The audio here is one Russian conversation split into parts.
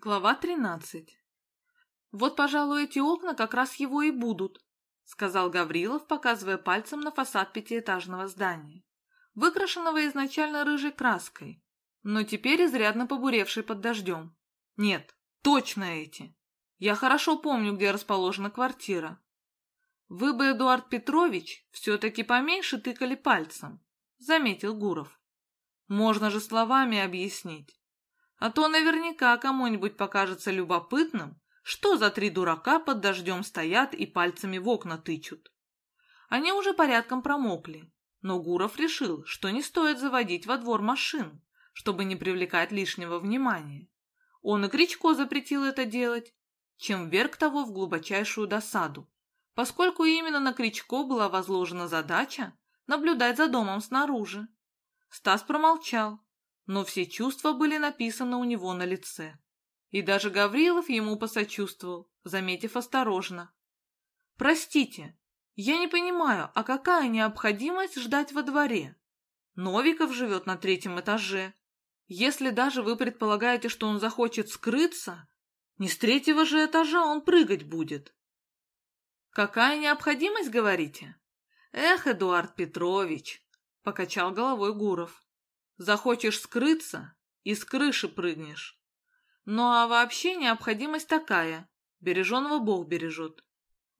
Глава 13. «Вот, пожалуй, эти окна как раз его и будут», — сказал Гаврилов, показывая пальцем на фасад пятиэтажного здания, выкрашенного изначально рыжей краской, но теперь изрядно побуревшей под дождем. «Нет, точно эти. Я хорошо помню, где расположена квартира. Вы бы, Эдуард Петрович, все-таки поменьше тыкали пальцем», — заметил Гуров. «Можно же словами объяснить. А то наверняка кому-нибудь покажется любопытным, что за три дурака под дождем стоят и пальцами в окна тычут. Они уже порядком промокли, но Гуров решил, что не стоит заводить во двор машин, чтобы не привлекать лишнего внимания. Он и Кричко запретил это делать, чем вверг того в глубочайшую досаду, поскольку именно на Кричко была возложена задача наблюдать за домом снаружи. Стас промолчал, но все чувства были написаны у него на лице. И даже Гаврилов ему посочувствовал, заметив осторожно. «Простите, я не понимаю, а какая необходимость ждать во дворе? Новиков живет на третьем этаже. Если даже вы предполагаете, что он захочет скрыться, не с третьего же этажа он прыгать будет». «Какая необходимость, говорите?» «Эх, Эдуард Петрович!» — покачал головой Гуров. Захочешь скрыться и с крыши прыгнешь. Ну а вообще необходимость такая. Береженого Бог бережет.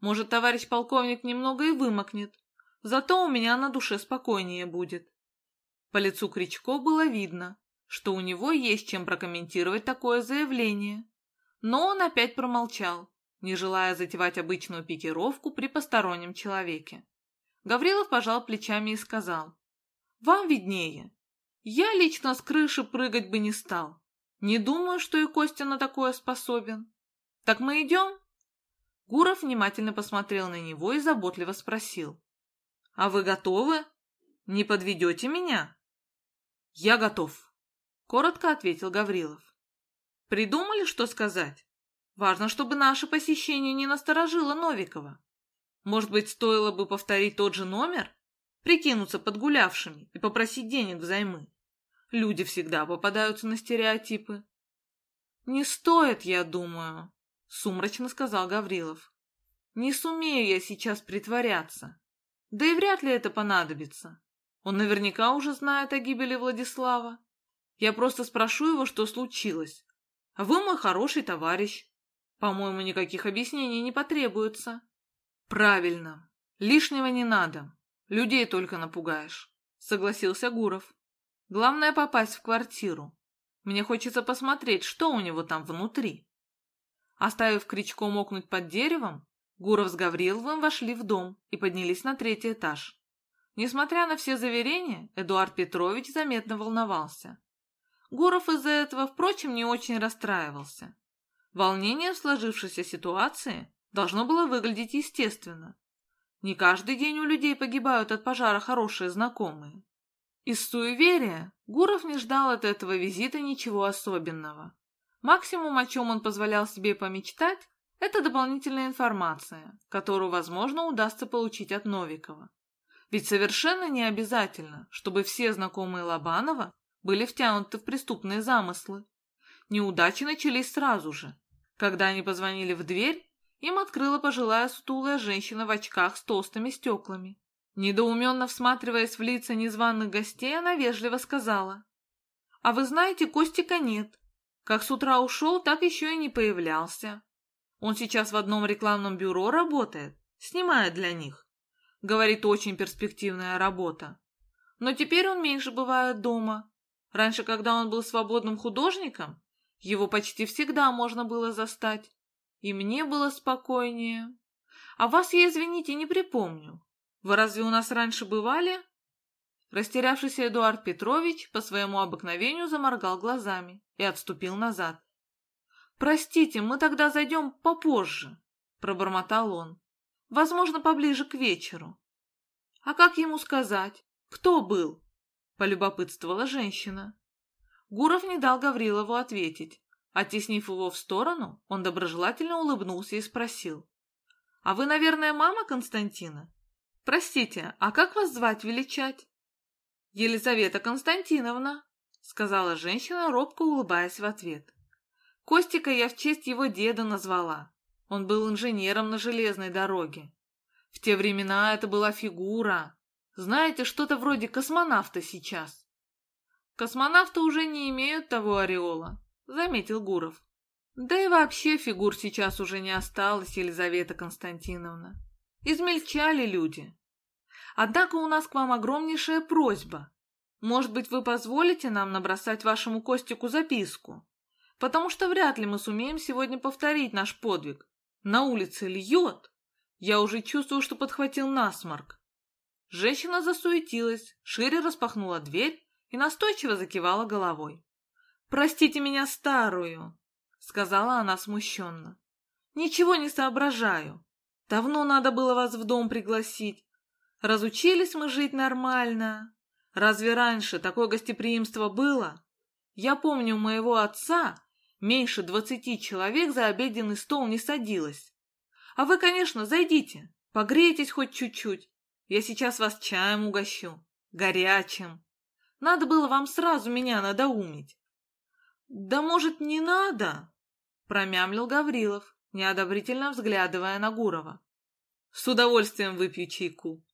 Может, товарищ полковник немного и вымокнет. Зато у меня на душе спокойнее будет. По лицу Кричко было видно, что у него есть чем прокомментировать такое заявление. Но он опять промолчал, не желая затевать обычную пикировку при постороннем человеке. Гаврилов пожал плечами и сказал, «Вам виднее. Я лично с крыши прыгать бы не стал. Не думаю, что и Костя на такое способен. Так мы идем?» Гуров внимательно посмотрел на него и заботливо спросил. «А вы готовы? Не подведете меня?» «Я готов», — коротко ответил Гаврилов. «Придумали, что сказать? Важно, чтобы наше посещение не насторожило Новикова. Может быть, стоило бы повторить тот же номер, прикинуться подгулявшими и попросить денег взаймы?» Люди всегда попадаются на стереотипы. «Не стоит, я думаю», — сумрачно сказал Гаврилов. «Не сумею я сейчас притворяться. Да и вряд ли это понадобится. Он наверняка уже знает о гибели Владислава. Я просто спрошу его, что случилось. Вы мой хороший товарищ. По-моему, никаких объяснений не потребуется». «Правильно. Лишнего не надо. Людей только напугаешь», — согласился Гуров. Главное попасть в квартиру. Мне хочется посмотреть, что у него там внутри. Оставив Кричко мокнуть под деревом, Гуров с Гавриловым вошли в дом и поднялись на третий этаж. Несмотря на все заверения, Эдуард Петрович заметно волновался. Гуров из-за этого, впрочем, не очень расстраивался. Волнение в сложившейся ситуации должно было выглядеть естественно. Не каждый день у людей погибают от пожара хорошие знакомые. Из суеверия Гуров не ждал от этого визита ничего особенного. Максимум, о чем он позволял себе помечтать, это дополнительная информация, которую, возможно, удастся получить от Новикова. Ведь совершенно не обязательно, чтобы все знакомые Лобанова были втянуты в преступные замыслы. Неудачи начались сразу же. Когда они позвонили в дверь, им открыла пожилая сутулая женщина в очках с толстыми стеклами. Недоуменно всматриваясь в лица незваных гостей, она вежливо сказала. «А вы знаете, Костика нет. Как с утра ушел, так еще и не появлялся. Он сейчас в одном рекламном бюро работает, снимает для них. Говорит, очень перспективная работа. Но теперь он меньше бывает дома. Раньше, когда он был свободным художником, его почти всегда можно было застать. И мне было спокойнее. А вас я, извините, не припомню. Вы разве у нас раньше бывали?» Растерявшийся Эдуард Петрович по своему обыкновению заморгал глазами и отступил назад. «Простите, мы тогда зайдем попозже», — пробормотал он. «Возможно, поближе к вечеру». «А как ему сказать? Кто был?» — полюбопытствовала женщина. Гуров не дал Гаврилову ответить. Оттеснив его в сторону, он доброжелательно улыбнулся и спросил. «А вы, наверное, мама Константина?» «Простите, а как вас звать величать?» «Елизавета Константиновна», — сказала женщина, робко улыбаясь в ответ. Костика я в честь его деда назвала. Он был инженером на железной дороге. В те времена это была фигура. Знаете, что-то вроде космонавта сейчас. Космонавты уже не имеют того ореола, заметил Гуров. Да и вообще фигур сейчас уже не осталось, Елизавета Константиновна. Измельчали люди. Однако у нас к вам огромнейшая просьба. Может быть, вы позволите нам набросать вашему Костику записку? Потому что вряд ли мы сумеем сегодня повторить наш подвиг. На улице льет. Я уже чувствую, что подхватил насморк. Женщина засуетилась, шире распахнула дверь и настойчиво закивала головой. «Простите меня старую», — сказала она смущенно. «Ничего не соображаю. Давно надо было вас в дом пригласить. Разучились мы жить нормально. Разве раньше такое гостеприимство было? Я помню, у моего отца меньше двадцати человек за обеденный стол не садилось. А вы, конечно, зайдите, погрейтесь хоть чуть-чуть. Я сейчас вас чаем угощу, горячим. Надо было вам сразу меня надоумить. Да, может, не надо? Промямлил Гаврилов, неодобрительно взглядывая на Гурова. С удовольствием выпью чайку.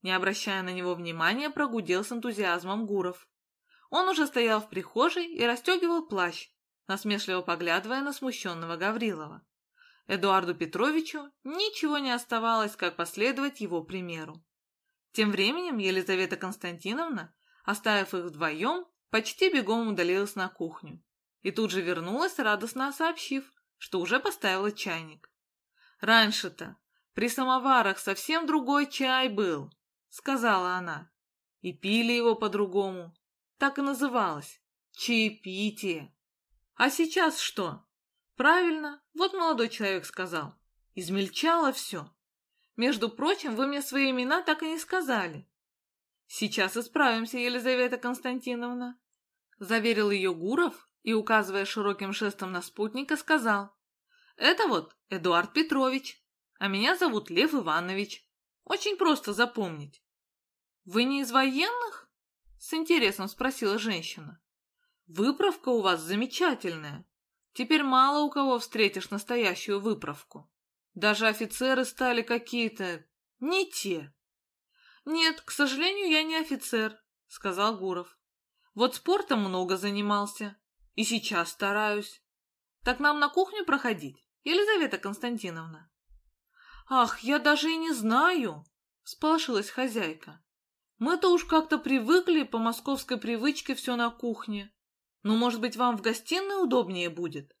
Не обращая на него внимания, прогудел с энтузиазмом Гуров. Он уже стоял в прихожей и расстегивал плащ, насмешливо поглядывая на смущенного Гаврилова. Эдуарду Петровичу ничего не оставалось, как последовать его примеру. Тем временем Елизавета Константиновна, оставив их вдвоем, почти бегом удалилась на кухню и тут же вернулась, радостно сообщив, что уже поставила чайник. Раньше-то при самоварах совсем другой чай был, — сказала она. И пили его по-другому. Так и называлось. Чаепитие. А сейчас что? Правильно, вот молодой человек сказал. Измельчало все. Между прочим, вы мне свои имена так и не сказали. Сейчас исправимся, Елизавета Константиновна. Заверил ее Гуров и, указывая широким жестом на спутника, сказал. Это вот Эдуард Петрович, а меня зовут Лев Иванович. Очень просто запомнить. Вы не из военных? С интересом спросила женщина. Выправка у вас замечательная. Теперь мало у кого встретишь настоящую выправку. Даже офицеры стали какие-то... не те. Нет, к сожалению, я не офицер, сказал Гуров. Вот спортом много занимался. И сейчас стараюсь. Так нам на кухню проходить, Елизавета Константиновна? «Ах, я даже и не знаю!» — всполошилась хозяйка. «Мы-то уж как-то привыкли по московской привычке все на кухне. Но, может быть, вам в гостиной удобнее будет?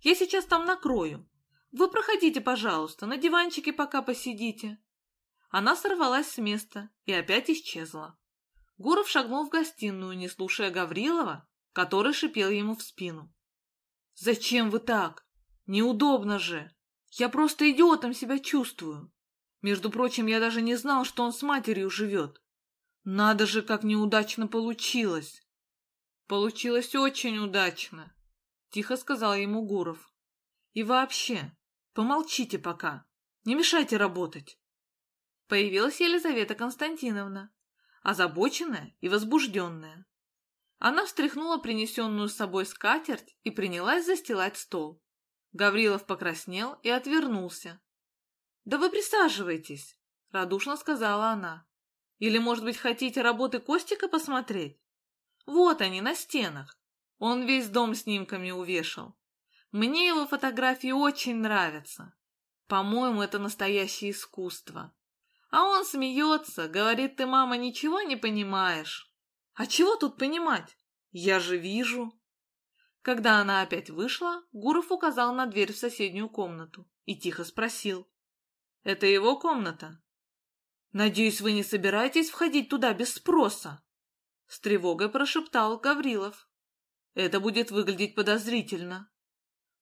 Я сейчас там накрою. Вы проходите, пожалуйста, на диванчике пока посидите». Она сорвалась с места и опять исчезла. Гуров шагнул в гостиную, не слушая Гаврилова, который шипел ему в спину. «Зачем вы так? Неудобно же!» Я просто идиотом себя чувствую. Между прочим, я даже не знал, что он с матерью живет. Надо же, как неудачно получилось. Получилось очень удачно, тихо сказал ему Гуров. И вообще, помолчите пока, не мешайте работать. Появилась Елизавета Константиновна, озабоченная и возбужденная. Она встряхнула принесенную с собой скатерть и принялась застилать стол. Гаврилов покраснел и отвернулся. «Да вы присаживайтесь», — радушно сказала она. «Или, может быть, хотите работы Костика посмотреть? Вот они, на стенах. Он весь дом снимками увешал. Мне его фотографии очень нравятся. По-моему, это настоящее искусство. А он смеется, говорит, ты, мама, ничего не понимаешь. А чего тут понимать? Я же вижу. Когда она опять вышла, Гуров указал на дверь в соседнюю комнату и тихо спросил. «Это его комната?» «Надеюсь, вы не собираетесь входить туда без спроса?» С тревогой прошептал Гаврилов. «Это будет выглядеть подозрительно».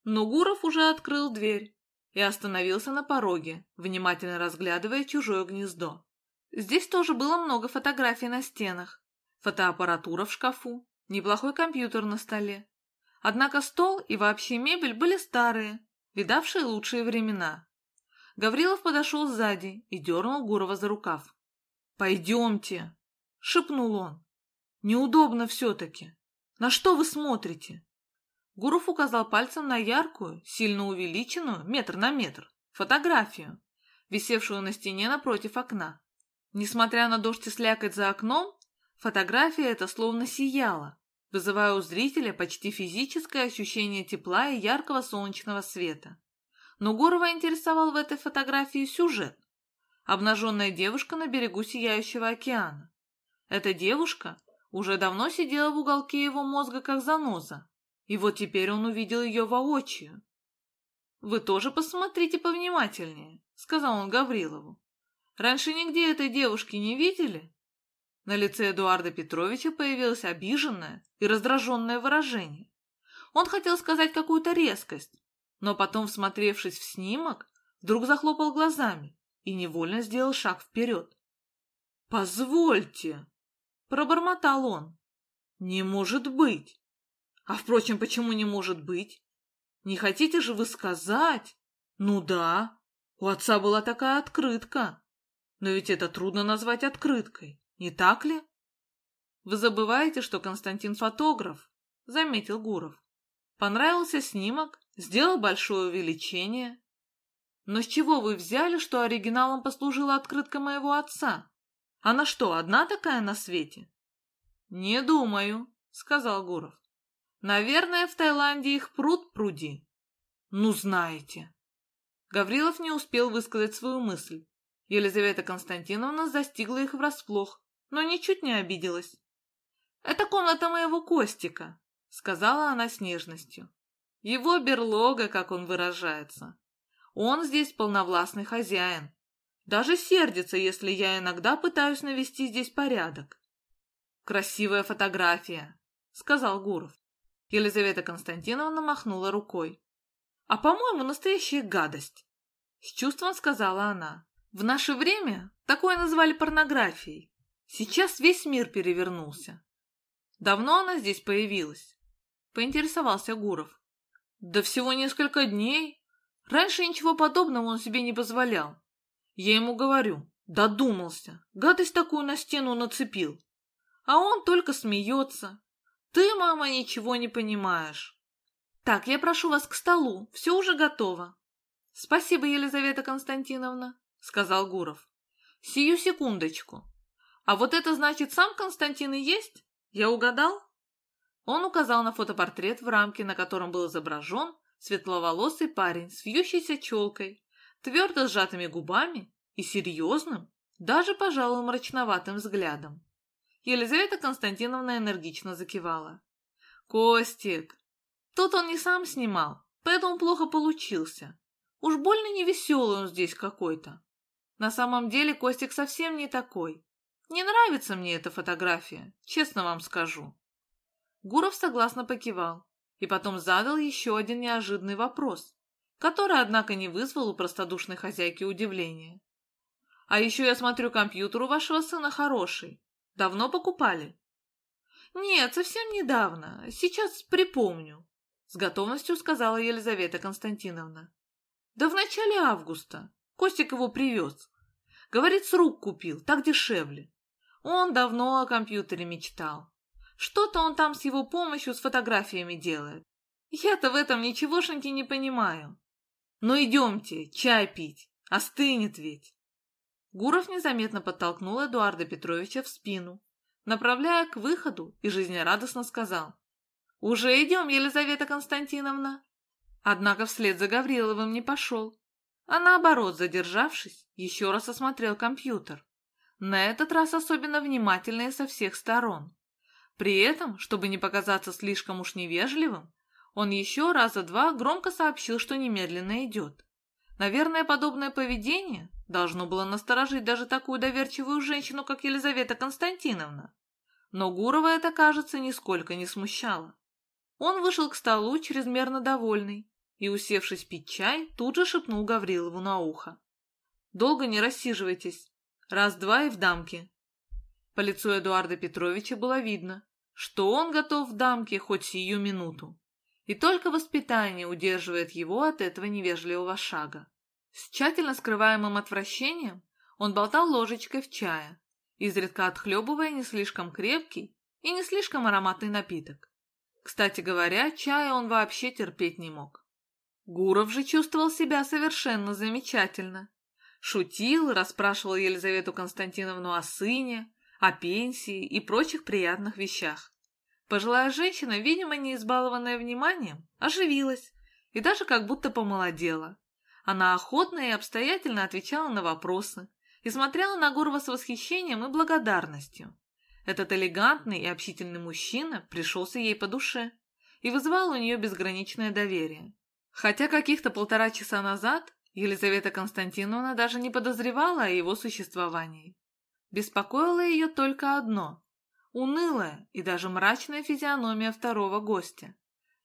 Но Гуров уже открыл дверь и остановился на пороге, внимательно разглядывая чужое гнездо. Здесь тоже было много фотографий на стенах, фотоаппаратура в шкафу, неплохой компьютер на столе. Однако стол и вообще мебель были старые, видавшие лучшие времена. Гаврилов подошел сзади и дернул Гурова за рукав. «Пойдемте!» — шепнул он. «Неудобно все-таки. На что вы смотрите?» Гуров указал пальцем на яркую, сильно увеличенную, метр на метр, фотографию, висевшую на стене напротив окна. Несмотря на дождь и слякоть за окном, фотография эта словно сияла, вызывая у зрителя почти физическое ощущение тепла и яркого солнечного света. Но Гурова интересовал в этой фотографии сюжет. Обнаженная девушка на берегу Сияющего океана. Эта девушка уже давно сидела в уголке его мозга как заноза, и вот теперь он увидел ее воочию. «Вы тоже посмотрите повнимательнее», — сказал он Гаврилову. «Раньше нигде этой девушки не видели?» На лице Эдуарда Петровича появилось обиженное и раздраженное выражение. Он хотел сказать какую-то резкость, но потом, всмотревшись в снимок, вдруг захлопал глазами и невольно сделал шаг вперед. «Позвольте!» — пробормотал он. «Не может быть! А впрочем, почему не может быть? Не хотите же вы сказать? Ну да, у отца была такая открытка. Но ведь это трудно назвать открыткой, не так ли? Вы забываете, что Константин фотограф, заметил Гуров. Понравился снимок, сделал большое увеличение. Но с чего вы взяли, что оригиналом послужила открытка моего отца? Она что, одна такая на свете? Не думаю, сказал Гуров. Наверное, в Таиланде их пруд пруди. Ну, знаете. Гаврилов не успел высказать свою мысль. Елизавета Константиновна застигла их врасплох, но ничуть не обиделась. «Это комната моего Костика», — сказала она с нежностью. «Его берлога, как он выражается. Он здесь полновластный хозяин. Даже сердится, если я иногда пытаюсь навести здесь порядок». «Красивая фотография», — сказал Гуров. Елизавета Константиновна махнула рукой. «А, по-моему, настоящая гадость!» С чувством сказала она. «В наше время такое назвали порнографией. Сейчас весь мир перевернулся. Давно она здесь появилась?» Поинтересовался Гуров. «Да всего несколько дней. Раньше ничего подобного он себе не позволял. Я ему говорю, додумался, гадость такую на стену нацепил. А он только смеется, ты, мама, ничего не понимаешь. Так, я прошу вас к столу, все уже готово. Спасибо, Елизавета Константиновна, сказал Гуров. Сию секундочку. А вот это значит, сам Константин и есть? Я угадал? Он указал на фотопортрет в рамке, на котором был изображен светловолосый парень с вьющейся челкой, твердо сжатыми губами и серьезным, даже, пожалуй, мрачноватым взглядом. Елизавета Константиновна энергично закивала. «Костик! Тут он не сам снимал, поэтому плохо получился. Уж больно невеселый он здесь какой-то. На самом деле Костик совсем не такой. Не нравится мне эта фотография, честно вам скажу». Гуров согласно покивал и потом задал еще один неожиданный вопрос, который, однако, не вызвал у простодушной хозяйки удивления. «А еще я смотрю, компьютер у вашего сына хороший. Давно покупали? Нет, совсем недавно. Сейчас припомню. С готовностью сказала Елизавета Константиновна. Да в начале августа. Костик его привез. Говорит, с рук купил, так дешевле. Он давно о компьютере мечтал. Что-то он там с его помощью с фотографиями делает. Я-то в этом ничегошеньки не понимаю. Ну идемте, чай пить, остынет ведь. Гуров незаметно подтолкнул Эдуарда Петровича в спину, направляя к выходу и жизнерадостно сказал. «Уже идем, Елизавета Константиновна!» Однако вслед за Гавриловым не пошел, а наоборот, задержавшись, еще раз осмотрел компьютер. На этот раз особенно внимательно со всех сторон. При этом, чтобы не показаться слишком уж невежливым, он еще раза два громко сообщил, что немедленно идет. Наверное, подобное поведение должно было насторожить даже такую доверчивую женщину, как Елизавета Константиновна. Но Гурова это, кажется, нисколько не смущало. Он вышел к столу чрезмерно довольный и, усевшись пить чай, тут же шепнул Гаврилову на ухо. «Долго не рассиживайтесь. Раз-два и в дамке». По лицу Эдуарда Петровича было видно, что он готов в дамке хоть сию минуту и только воспитание удерживает его от этого невежливого шага. С тщательно скрываемым отвращением он болтал ложечкой в чае, изредка отхлебывая не слишком крепкий и не слишком ароматный напиток. Кстати говоря, чая он вообще терпеть не мог. Гуров же чувствовал себя совершенно замечательно. Шутил, расспрашивал Елизавету Константиновну о сыне, о пенсии и прочих приятных вещах. Пожилая женщина, видимо, не избалованная вниманием, оживилась и даже как будто помолодела. Она охотно и обстоятельно отвечала на вопросы и смотрела на Гурова с восхищением и благодарностью. Этот элегантный и общительный мужчина пришелся ей по душе и вызывал у нее безграничное доверие. Хотя каких-то полтора часа назад Елизавета Константиновна даже не подозревала о его существовании. Беспокоило ее только одно – унылая и даже мрачная физиономия второго гостя,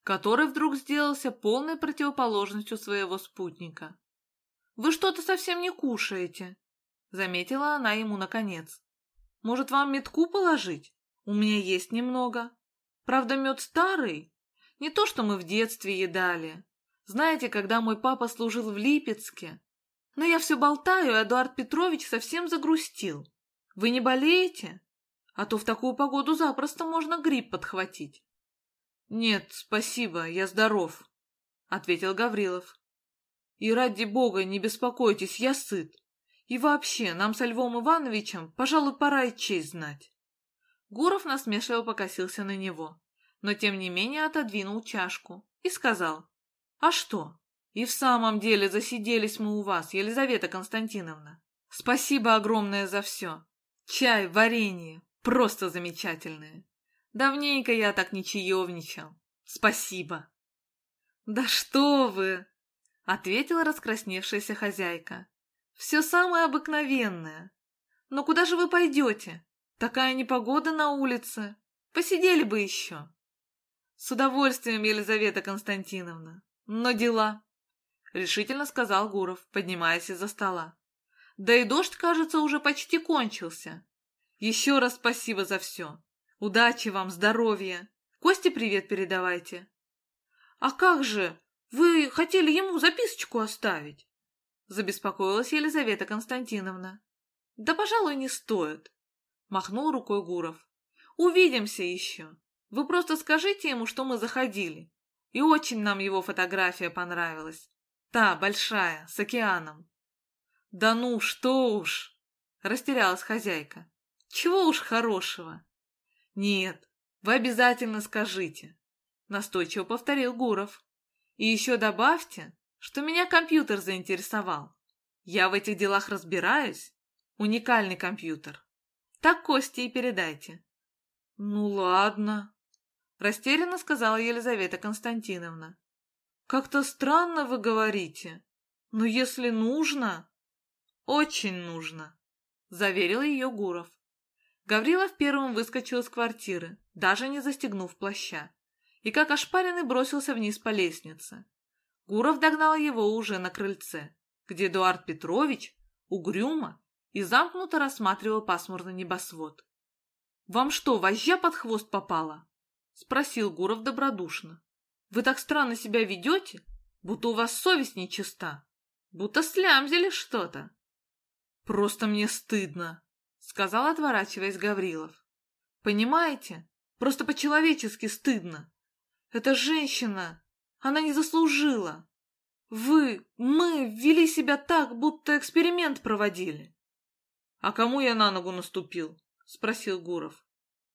который вдруг сделался полной противоположностью своего спутника. «Вы что-то совсем не кушаете», — заметила она ему наконец. «Может, вам метку положить? У меня есть немного. Правда, мед старый. Не то, что мы в детстве едали. Знаете, когда мой папа служил в Липецке? Но я все болтаю, Эдуард Петрович совсем загрустил. Вы не болеете? А то в такую погоду запросто можно грипп подхватить. Нет, спасибо, я здоров, ответил Гаврилов. И ради бога, не беспокойтесь, я сыт. И вообще, нам со Львом Ивановичем, пожалуй, пора и честь знать. Гуров насмешливо покосился на него, но тем не менее отодвинул чашку и сказал. «А что? И в самом деле засиделись мы у вас, Елизавета Константиновна. Спасибо огромное за все. Чай, варенье, просто замечательные. Давненько я так не чаевничал. Спасибо. Да что вы! Ответила раскрасневшаяся хозяйка. Все самое обыкновенное. Но куда же вы пойдете? Такая непогода на улице. Посидели бы еще. С удовольствием, Елизавета Константиновна. Но дела, — решительно сказал Гуров, поднимаясь из-за стола. Да и дождь, кажется, уже почти кончился. Еще раз спасибо за все. Удачи вам, здоровья. Косте привет передавайте. А как же? Вы хотели ему записочку оставить? Забеспокоилась Елизавета Константиновна. Да, пожалуй, не стоит. Махнул рукой Гуров. Увидимся еще. Вы просто скажите ему, что мы заходили. И очень нам его фотография понравилась. Та, большая, с океаном. Да ну, что уж! Растерялась хозяйка. Чего уж хорошего. Нет, вы обязательно скажите. Настойчиво повторил Гуров. И еще добавьте, что меня компьютер заинтересовал. Я в этих делах разбираюсь. Уникальный компьютер. Так Косте и передайте. Ну ладно, Растерянно сказала Елизавета Константиновна. Как-то странно вы говорите. Но если нужно... Очень нужно, заверил ее Гуров. Гаврилов первым выскочил из квартиры, даже не застегнув плаща, и как ошпаренный бросился вниз по лестнице. Гуров догнал его уже на крыльце, где Эдуард Петрович угрюмо и замкнуто рассматривал пасмурный небосвод. «Вам что, вожжа под хвост попала?» — спросил Гуров добродушно. «Вы так странно себя ведете, будто у вас совесть нечиста, будто слямзили что-то». «Просто мне стыдно», — сказал, отворачиваясь Гаврилов. «Понимаете, просто по-человечески стыдно. Эта женщина, она не заслужила. Вы, мы вели себя так, будто эксперимент проводили». «А кому я на ногу наступил?» — спросил Гуров.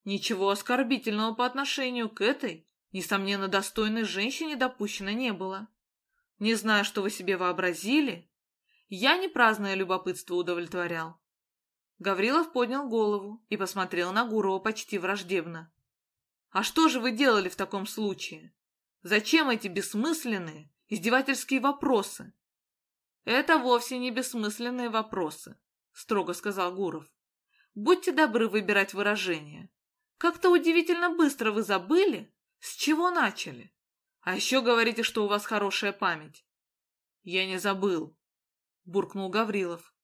Ничего оскорбительного по отношению к этой, несомненно, достойной женщине допущено не было. Не знаю, что вы себе вообразили, я не праздное любопытство удовлетворял. Гаврилов поднял голову и посмотрел на Гурова почти враждебно. «А что же вы делали в таком случае? Зачем эти бессмысленные, издевательские вопросы?» «Это вовсе не бессмысленные вопросы», — строго сказал Гуров. «Будьте добры выбирать выражения. Как-то удивительно быстро вы забыли, с чего начали. А еще говорите, что у вас хорошая память. Я не забыл, буркнул Гаврилов.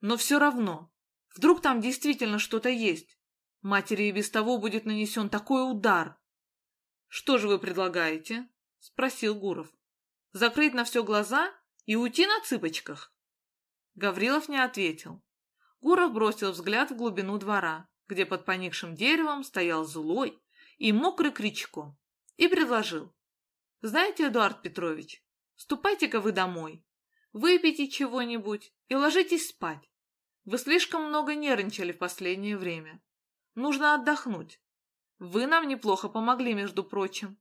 Но все равно, вдруг там действительно что-то есть. Матери и без того будет нанесен такой удар. Что же вы предлагаете? Спросил Гуров. Закрыть на все глаза и уйти на цыпочках? Гаврилов не ответил. Гуров бросил взгляд в глубину двора где под поникшим деревом стоял злой и мокрый Кричко, и предложил. «Знаете, Эдуард Петрович, ступайте-ка вы домой, выпейте чего-нибудь и ложитесь спать. Вы слишком много нервничали в последнее время. Нужно отдохнуть. Вы нам неплохо помогли, между прочим.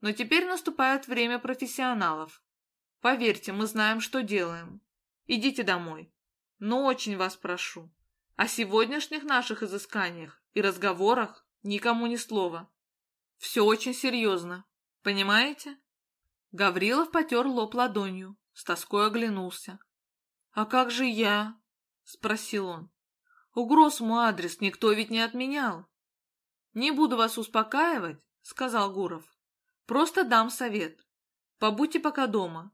Но теперь наступает время профессионалов. Поверьте, мы знаем, что делаем. Идите домой. Но очень вас прошу, о сегодняшних наших изысканиях и разговорах никому ни слова. Все очень серьезно. Понимаете? Гаврилов потер лоб ладонью, с тоской оглянулся. «А как же я?» — спросил он. «Угроз мой адрес никто ведь не отменял». «Не буду вас успокаивать», — сказал Гуров. «Просто дам совет. Побудьте пока дома.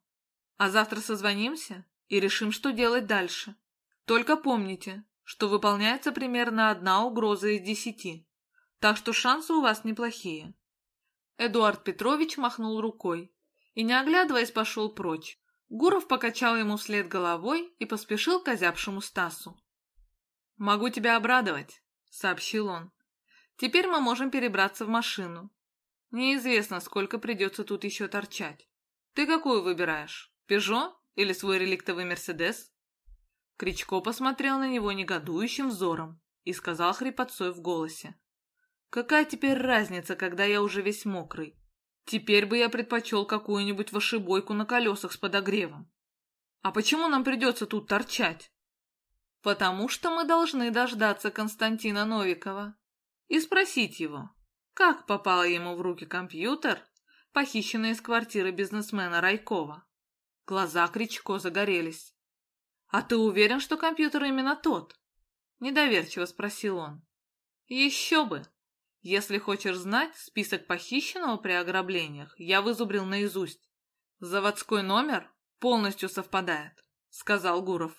А завтра созвонимся и решим, что делать дальше. Только помните, что выполняется примерно одна угроза из десяти, так что шансы у вас неплохие». Эдуард Петрович махнул рукой и, не оглядываясь, пошел прочь. Гуров покачал ему вслед головой и поспешил к озябшему Стасу. «Могу тебя обрадовать», — сообщил он. «Теперь мы можем перебраться в машину. Неизвестно, сколько придется тут еще торчать. Ты какую выбираешь, Пежо или свой реликтовый Мерседес?» Кричко посмотрел на него негодующим взором и сказал хрипотцой в голосе. «Какая теперь разница, когда я уже весь мокрый? Теперь бы я предпочел какую-нибудь вошибойку на колесах с подогревом. А почему нам придется тут торчать? Потому что мы должны дождаться Константина Новикова и спросить его, как попал ему в руки компьютер, похищенный из квартиры бизнесмена Райкова. Глаза Кричко загорелись. «А ты уверен, что компьютер именно тот?» Недоверчиво спросил он. «Еще бы! Если хочешь знать, список похищенного при ограблениях я вызубрил наизусть. Заводской номер полностью совпадает, сказал Гуров.